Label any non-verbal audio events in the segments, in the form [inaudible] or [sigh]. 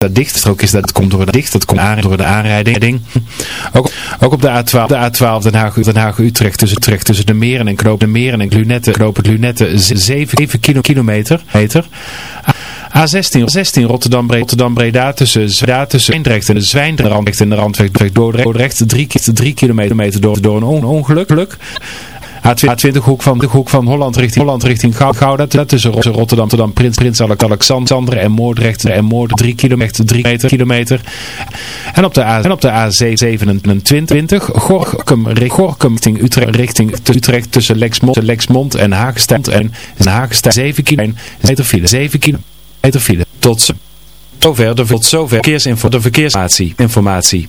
dat dicht. Strook is dat komt door de dicht. Dat komt aan, door de aanrijding. Ook, op de A12, de A12 Den Haag, Den Haag Utrecht tussen, Utrecht tussen de meren en Knoop de meren en Lunetten. Knoop het Lunetten 7, kilometer. Meter. A16, 16 Rotterdam, Breda, Rotterdam Breda tussen Breda tussen Eindrecht en de Zwijndrecht en de Randweg Dordrecht 3 kilometer door, door een ongeluk. A20 hoek van, de hoek van Holland richting, Holland richting Gouda. Tussen Rotterdam, Rotterdam Prins, Prins Alexander en Moordrecht en Moord 3 kilometer, 3 meter, kilometer. En op de, A, en op de A27 Gorkum, Gorkum richting Utrecht, richting Utrecht tussen Lexmond, Lexmond en Haagstad en Haagstad 7 kilometer file. 7 kilometer file. Tot zover de, tot zover de verkeersinformatie. Informatie.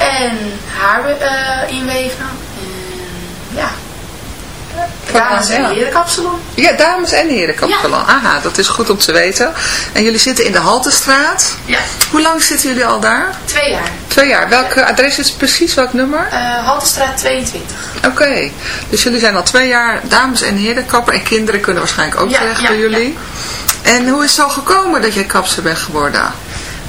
En haar inweven. En ja. Dames en ja. heren kapsalon. Ja, dames en heren kapsalon. Aha, dat is goed om te weten. En jullie zitten in de Haltestraat. Ja, Hoe lang zitten jullie al daar? twee jaar. Twee jaar. Welk adres is precies? Welk nummer? Eh Haltestraat 22. Oké, dus jullie zijn al twee jaar dames en heren kapper en kinderen kunnen waarschijnlijk ook Ja, terecht ja, bij jullie. En hoe is het zo gekomen dat jij kapster bent geworden?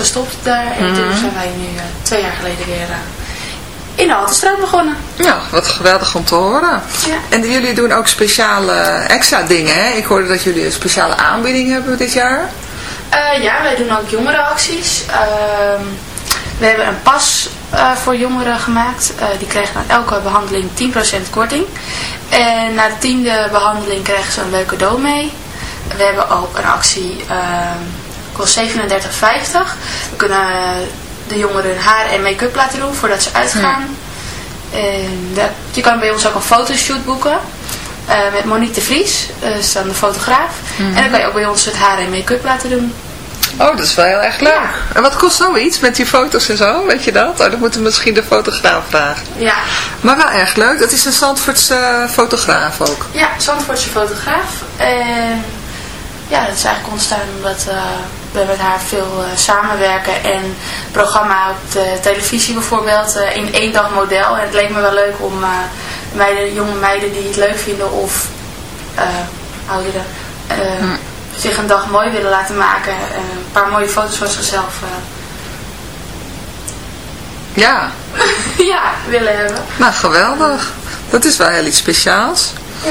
gestopt daar. En toen zijn wij nu eh, twee jaar geleden weer eh, in de Haltestraat begonnen. Ja, wat geweldig om te horen. Ja. En jullie doen ook speciale extra dingen, hè? Ik hoorde dat jullie een speciale aanbieding hebben dit jaar. Eh, ja, wij doen ook jongerenacties. Ehm, we hebben een pas voor jongeren gemaakt. Die krijgen aan elke behandeling 10% korting. En na de tiende behandeling krijgen ze een leuk cadeau mee. We hebben ook een actie, ehm kost 37,50. We kunnen de jongeren hun haar en make-up laten doen voordat ze uitgaan. En dat- je kan bij ons ook een fotoshoot boeken. eh, met Monique de Vries, dat is dan de fotograaf. En dan kan je ook bij ons het haar en make-up laten doen. Oh, dat is wel heel erg leuk. Ja. En wat kost zoiets met die foto's en zo? Weet je dat? Oh, dan moeten we misschien de fotograaf vragen. Ja, Maar wel erg leuk. Dat is een Zandvoortse eh, fotograaf ook. ja Zandvoortse fotograaf. En ja, dat is eigenlijk ontstaan omdat eh, we met haar veel eh, samenwerken. En programma op de televisie bijvoorbeeld, eh, in één dag model. En het leek me wel leuk om eh, meiden, jonge meiden die het leuk vinden of ouderen... eh, zich een dag mooi willen laten maken. een paar mooie foto's van zichzelf Ja, [laughs] ja, willen hebben. nou geweldig. Dat is wel heel iets speciaals. Ja.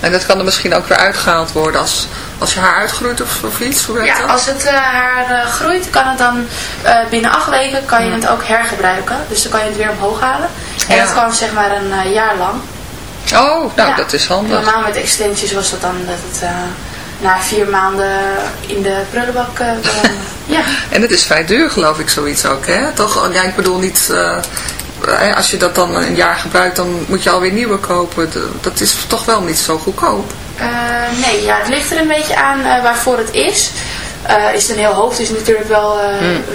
En dat kan er misschien ook weer uitgehaald worden als, als je haar uitgroeit of, of iets. Hoe werkt Ja, dat? als het eh, haar eh, groeit, kan het dan eh, binnen acht weken kan je het ook hergebruiken. Dus dan kan je het weer omhoog halen. En Ja. dat kan zeg maar een jaar lang. Oh, nou Ja. dat is handig. Normaal met extensions was dat dan dat het na vier maanden in de prullenbak [laughs] ja. En het is vrij duur geloof ik zoiets ook, hè? Toch? Ja, ik bedoel niet... als je dat dan een jaar gebruikt, dan moet je alweer nieuwe kopen. Dat is toch wel niet zo goedkoop. Eh, nee, ja, het ligt er een beetje aan eh, waarvoor het is. Eh, is het een heel hoofd, is natuurlijk wel, eh,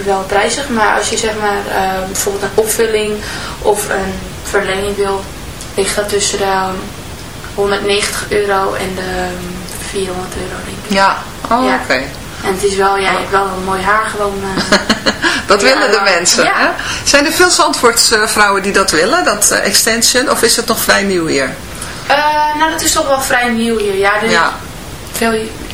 wel prijzig. Maar als je zeg maar bijvoorbeeld een opvulling of een verlenging wil, ligt dat tussen de 190 euro en de 400 euro denk ik. Ja. Oh, Ja. oké. En het is wel, ja, je hebt wel een mooi haar gewoon. eh. [laughs] Dat willen de mensen, Ja. hè? Zijn er veel Zandvoortse vrouwen die dat willen, dat eh, extension? Of is het nog vrij nieuw hier? Eh, nou, dat is toch wel vrij nieuw hier. Ja, er Ja. veel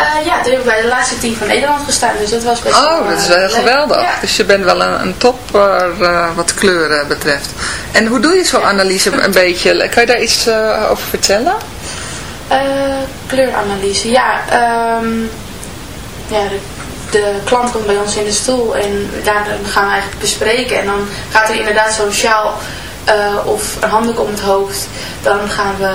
Eh, ja, toen heb ik bij de laatste team van Nederland gestaan. Dus dat was best wel Oh, dat is eh, wel leuk. geweldig. Ja. Dus je bent wel een, een topper eh, wat kleuren betreft. En hoe doe je zo'n analyse een [laughs] beetje? Kan je daar iets over vertellen? Kleuranalyse, ja. ehm, ja de, de klant komt bij ons in de stoel en daar gaan we eigenlijk bespreken. En dan gaat er inderdaad zo'n sjaal of een handdoek om het hoofd. Dan gaan we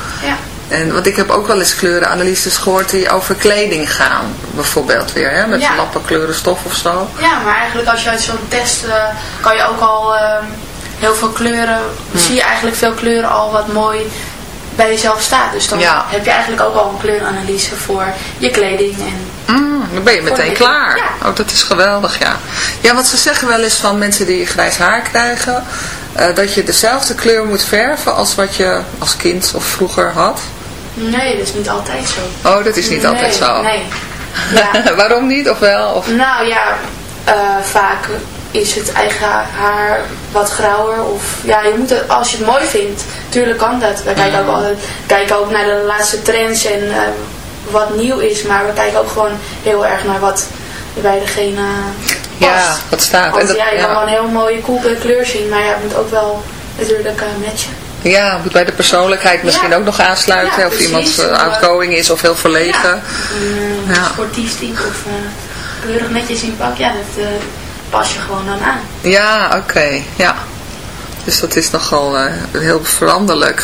En want ik heb ook wel eens kleurenanalyses gehoord die over kleding gaan. Bijvoorbeeld weer, hè? met Ja. lappen kleurenstof of zo. Ja, maar eigenlijk als je uit zo'n test eh, kan je ook al ehm, heel veel kleuren, Hm. zie je eigenlijk veel kleuren al wat mooi bij jezelf staat. Dus dan Ja. heb je eigenlijk ook al een kleuranalyse voor je kleding. En, Mm, dan ben je meteen klaar. ja. Oh, dat is geweldig, ja. Ja, want ze zeggen wel eens van mensen die grijs haar krijgen... eh, dat je dezelfde kleur moet verven als wat je als kind of vroeger had. Nee, dat is niet altijd zo. Oh, dat is niet altijd zo. Nee. Ja. [laughs] Waarom niet? Of wel? Of... nou ja, eh, vaak is het eigen haar wat grauwer. Of ja, je moet het, als je het mooi vindt, tuurlijk kan dat. Wij kijken ook, altijd, kijken ook naar de laatste trends en eh, wat nieuw is. Maar we kijken ook gewoon heel erg naar wat bij degene past. Ja, wat staat. En Want dat- ja, je ja. kan wel een heel mooie coole kleur zien, maar ja, het moet ook wel natuurlijk eh, matchen. Ja, moet bij de persoonlijkheid misschien Ja. ook nog aansluiten. Ja, of iemand precies. eh, outgoing is of heel verlegen. Ja. sportief type of eh, keurig netjes in pak, ja, dat eh, pas je gewoon dan aan. Ja, oké. Ja. Dus dat is nogal eh, heel veranderlijk.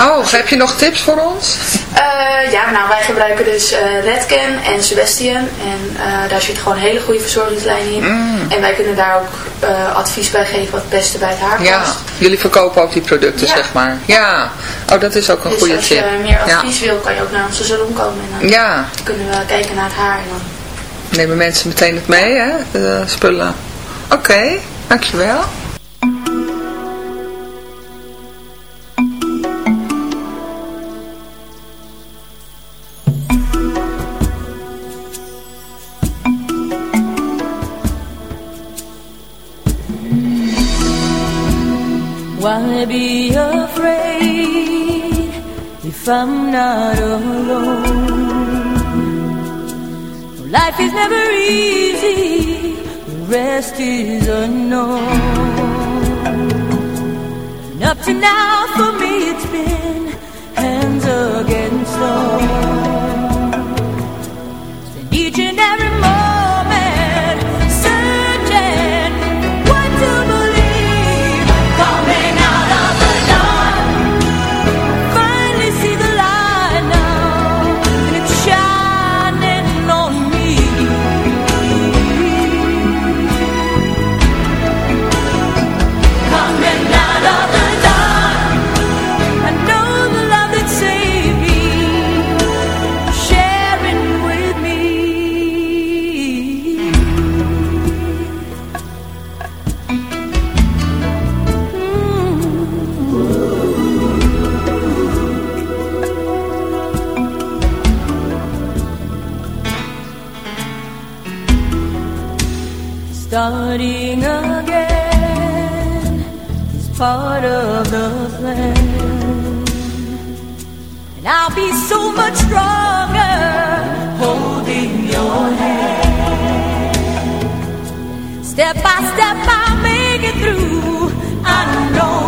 Oh, heb je nog tips voor ons? Eh, ja, nou wij gebruiken dus uh, Redken en Sebastian. En uh, daar zit gewoon een hele goede verzorgingslijn in. Mm. En wij kunnen daar ook advies bij geven wat het beste bij het haar past. Ja, jullie verkopen ook die producten Ja. zeg maar. Ja, oh dat is ook een Dus goede als tip. je meer ja. advies wil, kan je ook naar onze salon komen. En dan ja, kunnen we kijken naar het haar. En dan... nemen mensen meteen het mee hè, de spullen. Oké, dankjewel. Be afraid if I'm not alone? Life is never easy, the rest is unknown. And up to now, for me, it's been hands against stone. And I'll be so much stronger holding your hand. Step by step, I'll make it through. I know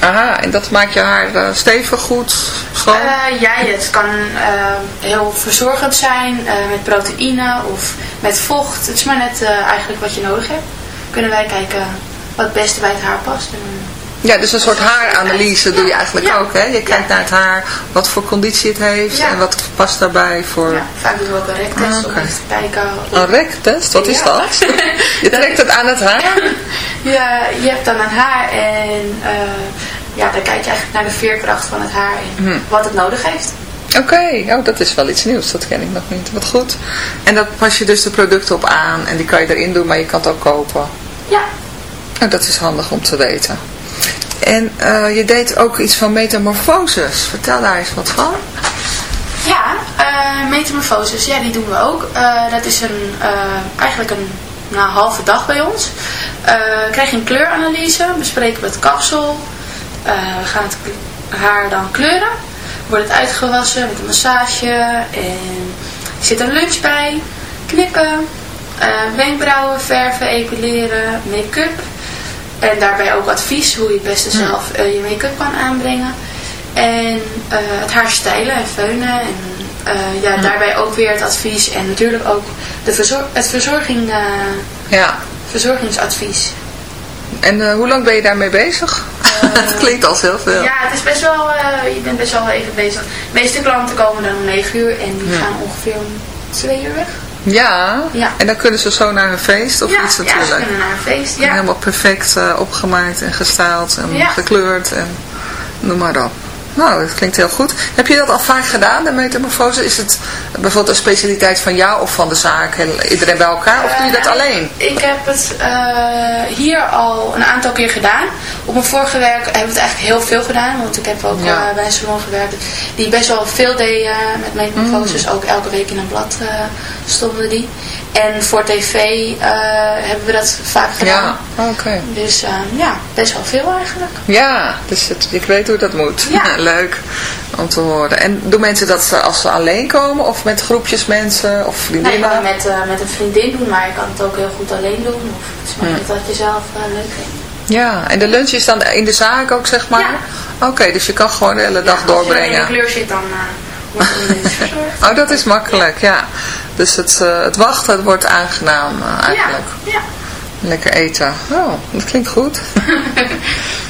Aha, en dat maakt je haar uh, stevig, goed, schoon? Uh, ja, het kan uh, heel verzorgend zijn met proteïne of met vocht. Het is maar net eigenlijk wat je nodig hebt. Kunnen wij kijken wat het beste bij het haar past. En, ja, dus een soort haaranalyse doe je eigenlijk ja. ook, hè? Je kijkt naar het haar, wat voor conditie het heeft en wat past daarbij voor... Ja, vaak doen we ook een rektest Ah, om eens te kijken. Een rektest? Wat is dat? [laughs] je trekt het aan het haar? Ja, je hebt dan een haar en ja, dan kijk je eigenlijk naar de veerkracht van het haar en Mhm. wat het nodig heeft. Oké, oh, dat is wel iets nieuws, dat ken ik nog niet. Wat goed. En daar pas je dus de producten op aan en die kan je erin doen, maar je kan het ook kopen. Ja. Oh, dat is handig om te weten. En uh, je deed ook iets van metamorfoses. Vertel daar eens wat van. Ja, uh, metamorfoses, ja, die doen we ook. Uh, dat is een, eigenlijk een nou, halve dag bij ons. we krijgen een kleuranalyse, bespreken we het kapsel. We gaan het haar dan kleuren. Wordt het uitgewassen met een massage. En er zit een lunch bij. Knippen. wenkbrauwen verven, epileren, make-up. En daarbij ook advies hoe je het beste zelf uh, je make-up kan aanbrengen. En het haar stijlen en feunen. En ja, daarbij ook weer het advies. En natuurlijk ook de verzor het verzorging, ja. verzorgingsadvies. En hoe lang ben je daarmee bezig? [laughs] Het klinkt al heel veel. Ja, het is best wel, je bent best wel even bezig. De meeste klanten komen dan om 9 uur en die gaan ongeveer om 2 uur weg. Ja, ja, en dan kunnen ze zo naar een feest of ja, iets natuurlijk. Ja, ze kunnen naar een feest, ja. helemaal perfect uh, opgemaakt en gestyled en gekleurd en noem maar op. Nou, dat klinkt heel goed. Heb je dat al vaak gedaan, de metamorfose? Is het bijvoorbeeld een specialiteit van jou of van de zaak? Iedereen bij elkaar of doe je dat Uh, alleen? Ik heb het uh, hier al een aantal keer gedaan. Op mijn vorige werk heb ik het eigenlijk heel veel gedaan. Want ik heb ook Ja. uh, bij een salon gewerkt die best wel veel deed met metamorfoses. Mm. Ook elke week in een blad stonden die. En voor tv hebben we dat vaak gedaan. Ja, oké. Dus uh, ja, best wel veel eigenlijk. Ja, dus het, ik weet hoe dat moet. Ja. [laughs] Leuk om te horen. En doen mensen dat als ze alleen komen of met groepjes mensen of Nee, je vriendinnen? kan het met, uh, met een vriendin doen, maar je kan het ook heel goed alleen doen. Of het is maar Hmm. wat je zelf uh, leuk vindt. Ja, en de lunch is dan in de zaak ook, zeg maar? Oké, dus je kan gewoon de hele dag Als je in doorbrengen. de kleur zit, dan uh, wordt verzorgd. Oh, dat is makkelijk, ja. Dus het, het wachten, het wordt aangenaam eigenlijk. Ja, ja. Lekker eten. Oh, dat klinkt goed. [laughs]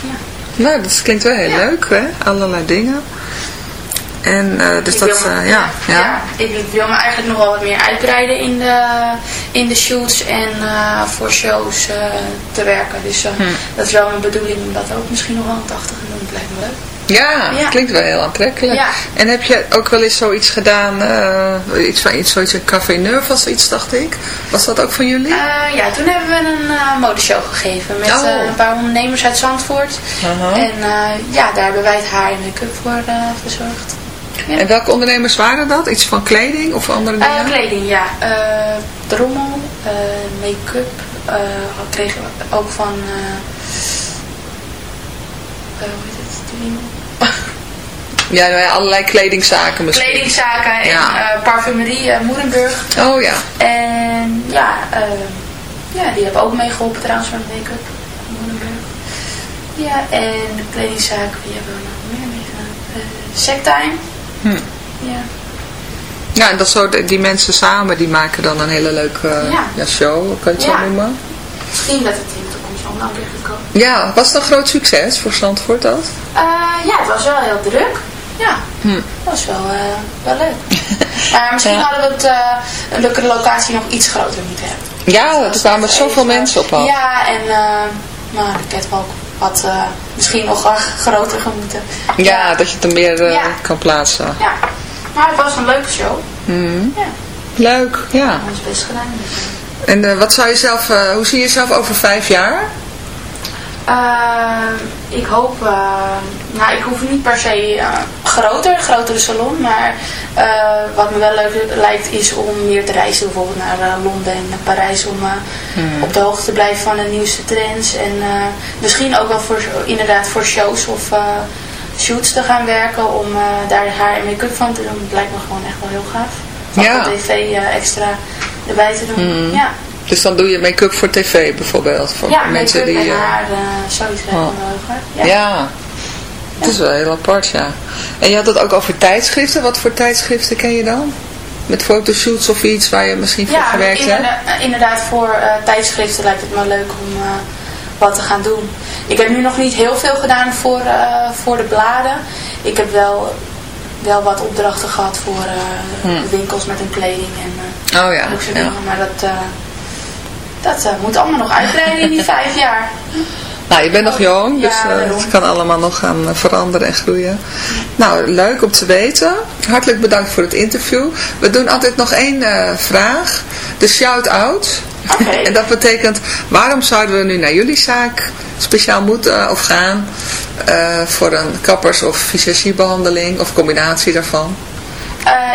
ja. Nou, dat klinkt wel heel ja. leuk, hè? Allerlei dingen. En uh, dus ik dat, me, uh, ja, ja. ja. Ik wil me eigenlijk nog wel wat meer uitbreiden in de, in de shoots en uh, voor shows te werken. Dus hm. dat is wel mijn bedoeling om dat ook misschien nog wel aan 80 te doen. Dat lijkt me leuk. Ja, ja, klinkt wel heel aantrekkelijk. Ja. En heb je ook wel eens zoiets gedaan, uh, iets van iets, zoiets een Café Neuf was iets, dacht ik. Was dat ook van jullie? Uh, ja, toen hebben we een uh, modeshow gegeven met oh. een paar ondernemers uit Zandvoort. -huh. En ja, daar hebben wij het haar en make-up voor verzorgd. Ja. En welke ondernemers waren dat? Iets van kleding of andere dingen? kleding, ja. drommel, make-up, kregen we ook van... hoe heet het? Ja, nou ja, allerlei kledingzaken misschien. Kledingzaken en ja. uh, parfumerie uh, Moerenburg. Oh ja. En ja, uh, ja die hebben ook meegeholpen trouwens met make-up. Moerenburg. Ja, en de kledingzaken, die hebben we nog meer meegedaan. Sectime. Hm. Ja. Ja, en dat zo, die mensen samen, die maken dan een hele leuke ja. Ja, show, kan je het ja. zo noemen? Misschien dat het in de toekomst om dan weer. Ja, was het een groot succes voor Zandvoort dat? Eh, ja, het was wel heel druk. Ja, Hm. dat was wel, eh, wel leuk. maar [laughs] misschien Ja. hadden we het, eh, een leuke locatie nog iets groter moeten hebben. Ja, er kwamen zoveel mensen op. Ja, en uh, nou, de catwalk had eh, misschien nog [laughs] groter gemoeten. Ja, dat je het er meer eh, Ja. kan plaatsen. Ja, maar het was een leuke show. Mhm. Ja, Leuk, ja. hebben ons best gedaan. Eh. En eh, wat zou je zelf, eh, hoe zie je jezelf over vijf jaar? Eh, ik hoop, eh, nou ik hoef niet per se eh, groter, grotere salon, maar eh, wat me wel leuk lijkt is om meer te reizen, bijvoorbeeld naar Londen en naar Parijs, om Hmm. op de hoogte te blijven van de nieuwste trends en misschien ook wel voor, inderdaad voor shows of shoots te gaan werken, om daar haar en make-up van te doen. Dat lijkt me gewoon echt wel heel gaaf. Van Ja. op tv extra erbij te doen. Hmm. Ja, Dus dan doe je make-up voor tv bijvoorbeeld. Voor ja mensen die. en eh, haar, eh, Oh. wel heel gaaf. ja. het is wel heel apart, ja. En je had het ook over tijdschriften. Wat voor tijdschriften ken je dan? Met fotoshoots of iets waar je misschien voor Ja, gewerkt hebt? inderdaad, inderdaad voor eh, tijdschriften lijkt het me leuk om eh, wat te gaan doen. Ik heb nu nog niet heel veel gedaan voor, eh, voor de bladen. Ik heb wel, wel wat opdrachten gehad voor eh, Hmm. winkels met hun kleding en eh Oh ja, ja. dingen. Maar dat, eh, dat eh, moet allemaal nog uitbreiden in die [laughs] vijf jaar. Nou, je bent nog jong, dus Ja, eh, het kan allemaal nog gaan eh, veranderen en groeien. Nou, leuk om te weten. Hartelijk bedankt voor het interview. We doen altijd nog één vraag. De shout-out. [laughs] En dat betekent, waarom zouden we nu naar jullie zaak speciaal moeten of gaan voor een kappers- of visagiebehandeling of combinatie daarvan?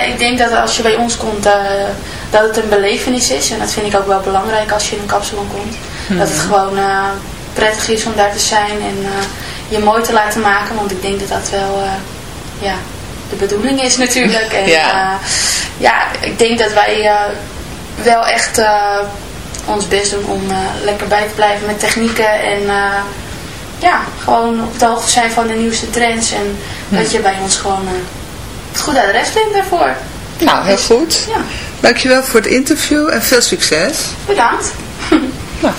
Ik denk dat als je bij ons komt, dat het een belevenis is. En dat vind ik ook wel belangrijk als je in een kapsalon komt. Dat het gewoon eh, prettig is om daar te zijn en eh, je mooi te laten maken. Want ik denk dat dat wel eh, ja, de bedoeling is natuurlijk. [laughs] En, Ja. ja. ik denk dat wij wel echt ons best doen om lekker bij te blijven met technieken. En ja, gewoon op de hoogte zijn van de nieuwste trends. En dat je bij ons gewoon... het goed adres vindt daarvoor. Nou, heel goed. Ja, Dankjewel voor het interview en veel succes. bedankt. [laughs] Nou.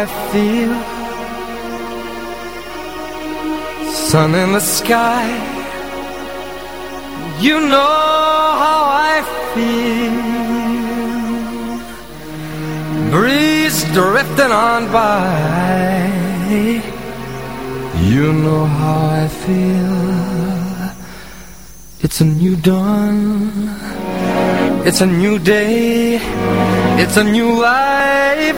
I feel. Sun in the sky. You know how I feel. Breeze drifting on by. You know how I feel. It's a new dawn. It's a new day. It's a new life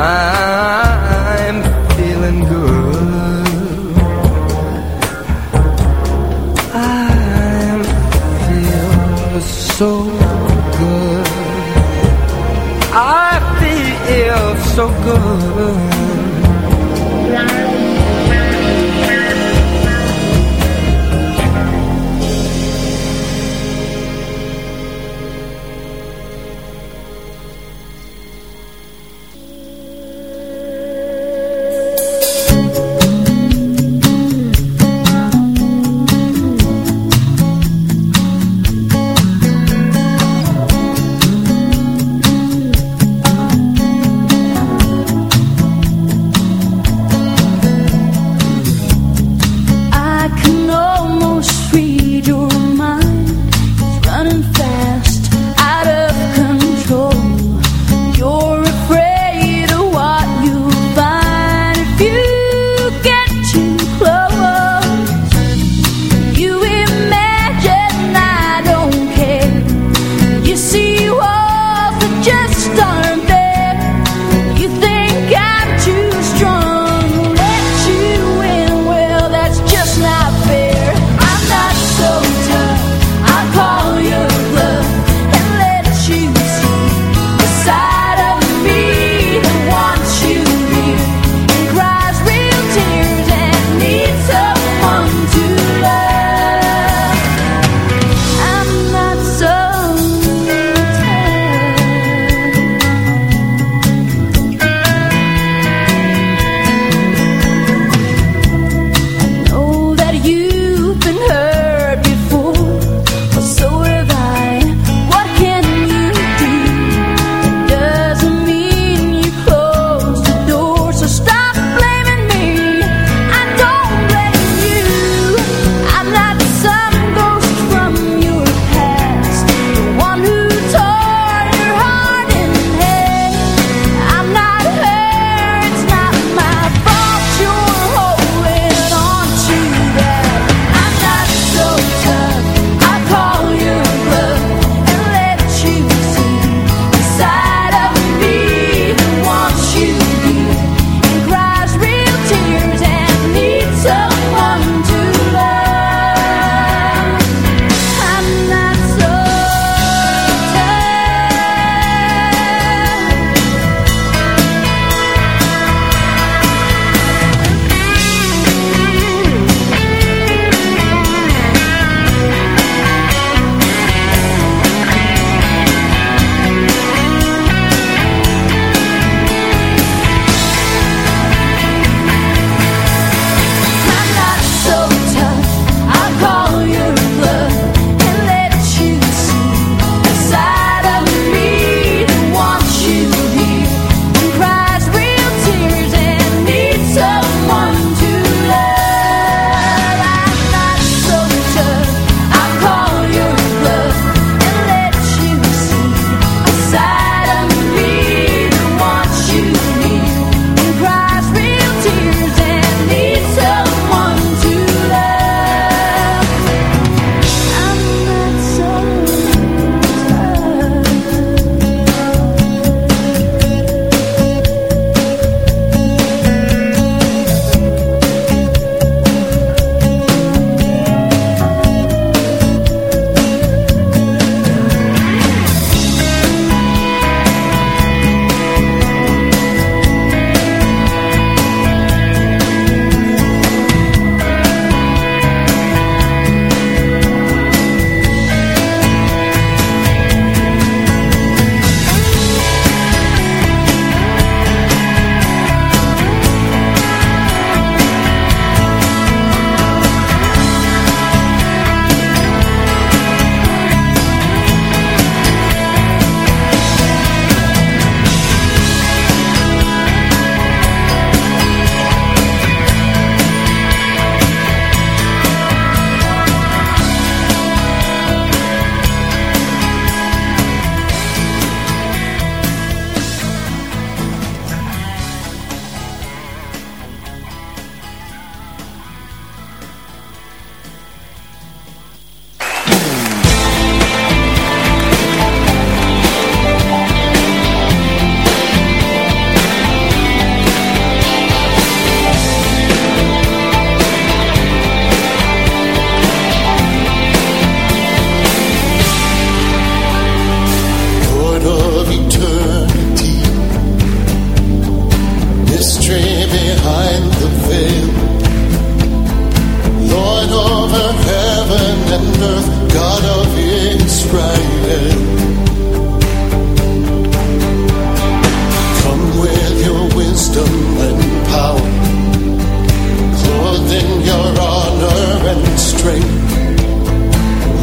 I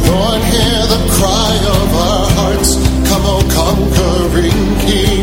Join hear the cry of our hearts. Come, O conquering King.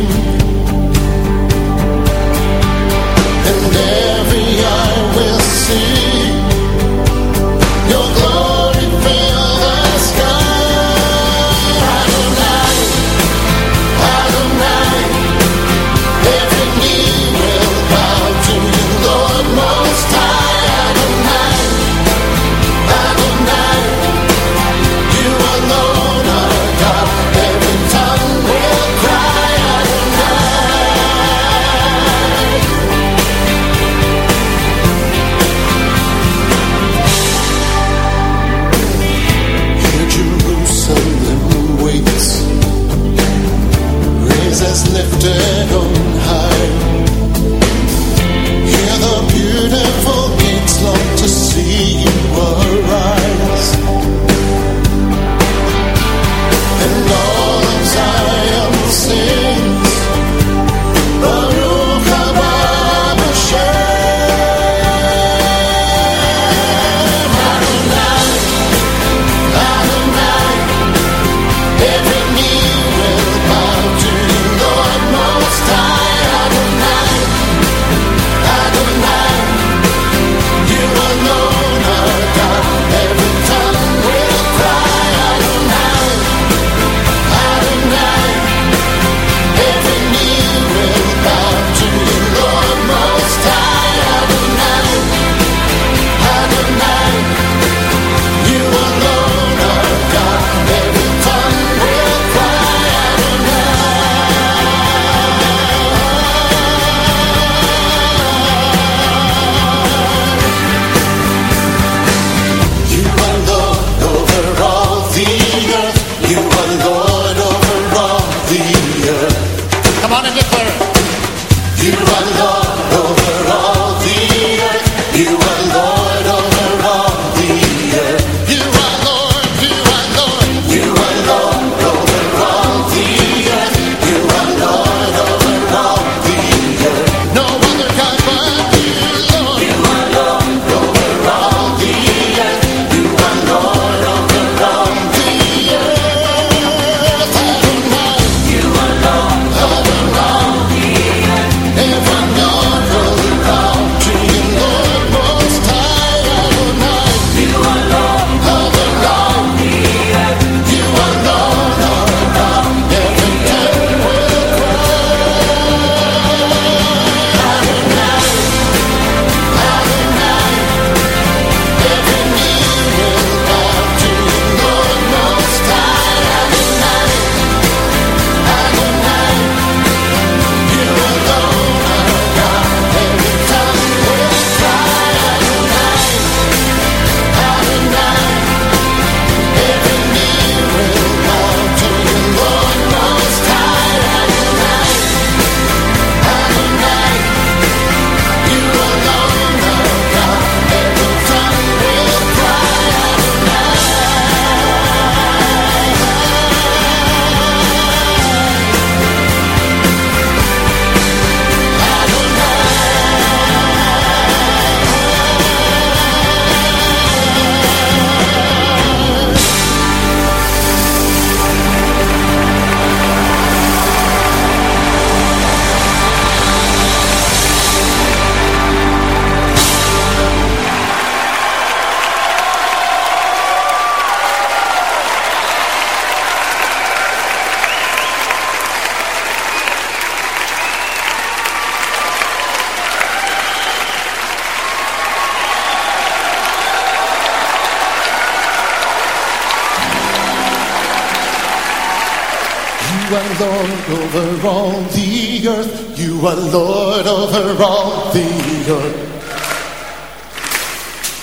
Over all the earth. You are Lord over all the earth.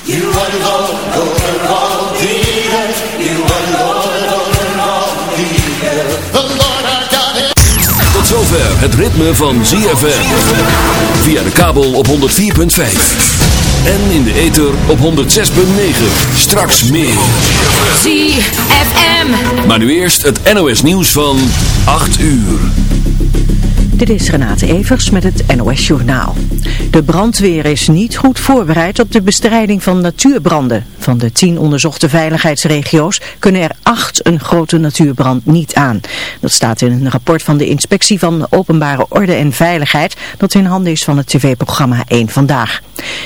You are Lord over all the earth. You are Lord over all the earth. The Lord our God is... Tot zover het ritme van ZFM. Via de kabel op 104.5. En in de ether op 106.9. Straks meer. ZFM. Maar nu eerst het NOS nieuws van 8 uur. Dit is Renate Evers met het NOS Journaal. De brandweer is niet goed voorbereid op de bestrijding van natuurbranden. Van de tien onderzochte veiligheidsregio's kunnen er acht een grote natuurbrand niet aan. Dat staat in een rapport van de Inspectie van Openbare Orde en Veiligheid dat in handen is van het tv-programma 1 Vandaag.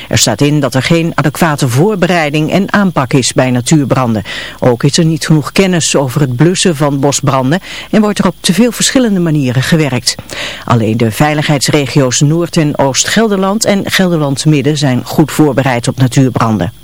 Er staat in dat er geen adequate voorbereiding en aanpak is bij natuurbranden. Ook is er niet genoeg kennis over het blussen van bosbranden en wordt er op te veel verschillende manieren gewerkt. Alleen de veiligheidsregio's Noord- en Oost-Gelderland en Gelderland-Midden zijn goed voorbereid op natuurbranden.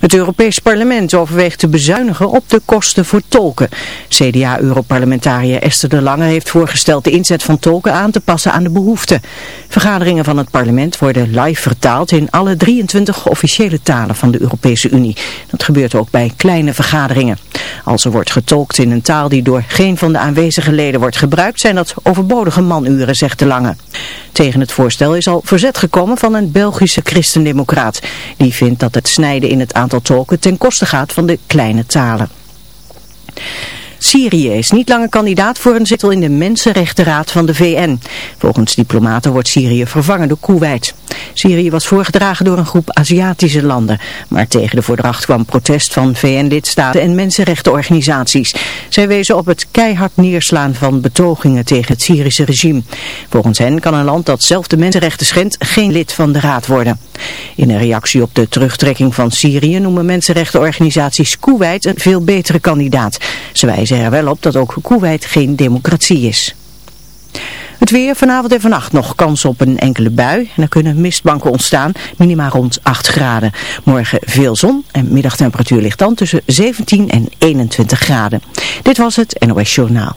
Het Europees Parlement overweegt te bezuinigen op de kosten voor tolken. CDA-europarlementariër Esther de Lange heeft voorgesteld de inzet van tolken aan te passen aan de behoeften. Vergaderingen van het parlement worden live vertaald in alle 23 officiële talen van de Europese Unie. Dat gebeurt ook bij kleine vergaderingen. Als er wordt getolkt in een taal die door geen van de aanwezige leden wordt gebruikt, zijn dat overbodige manuren, zegt de Lange. Tegen het voorstel is al verzet gekomen van een Belgische christendemocraat. Die vindt dat het snijden in het aantal tolken ten koste gaat van de kleine talen. Syrië is niet langer kandidaat voor een zetel in de Mensenrechtenraad van de VN. Volgens diplomaten wordt Syrië vervangen door Kuwait. Syrië was voorgedragen door een groep Aziatische landen. Maar tegen de voordracht kwam protest van VN-lidstaten en mensenrechtenorganisaties. Zij wezen op het keihard neerslaan van betogingen tegen het Syrische regime. Volgens hen kan een land dat zelf de mensenrechten schendt geen lid van de raad worden. In een reactie op de terugtrekking van Syrië noemen mensenrechtenorganisaties Kuwait een veel betere kandidaat. Ze wijzen er wel op dat ook Kuwait geen democratie is. Het weer vanavond en vannacht nog kans op een enkele bui. En er kunnen mistbanken ontstaan, minima rond 8 graden. Morgen veel zon en middagtemperatuur ligt dan tussen 17 en 21 graden. Dit was het NOS Journaal.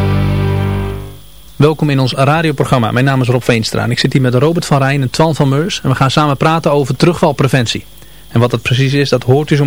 Welkom in ons radioprogramma. Mijn naam is Rob Veenstra en ik zit hier met Robert van Rijn en Twan van Meurs. En we gaan samen praten over terugvalpreventie. En wat dat precies is, dat hoort u zo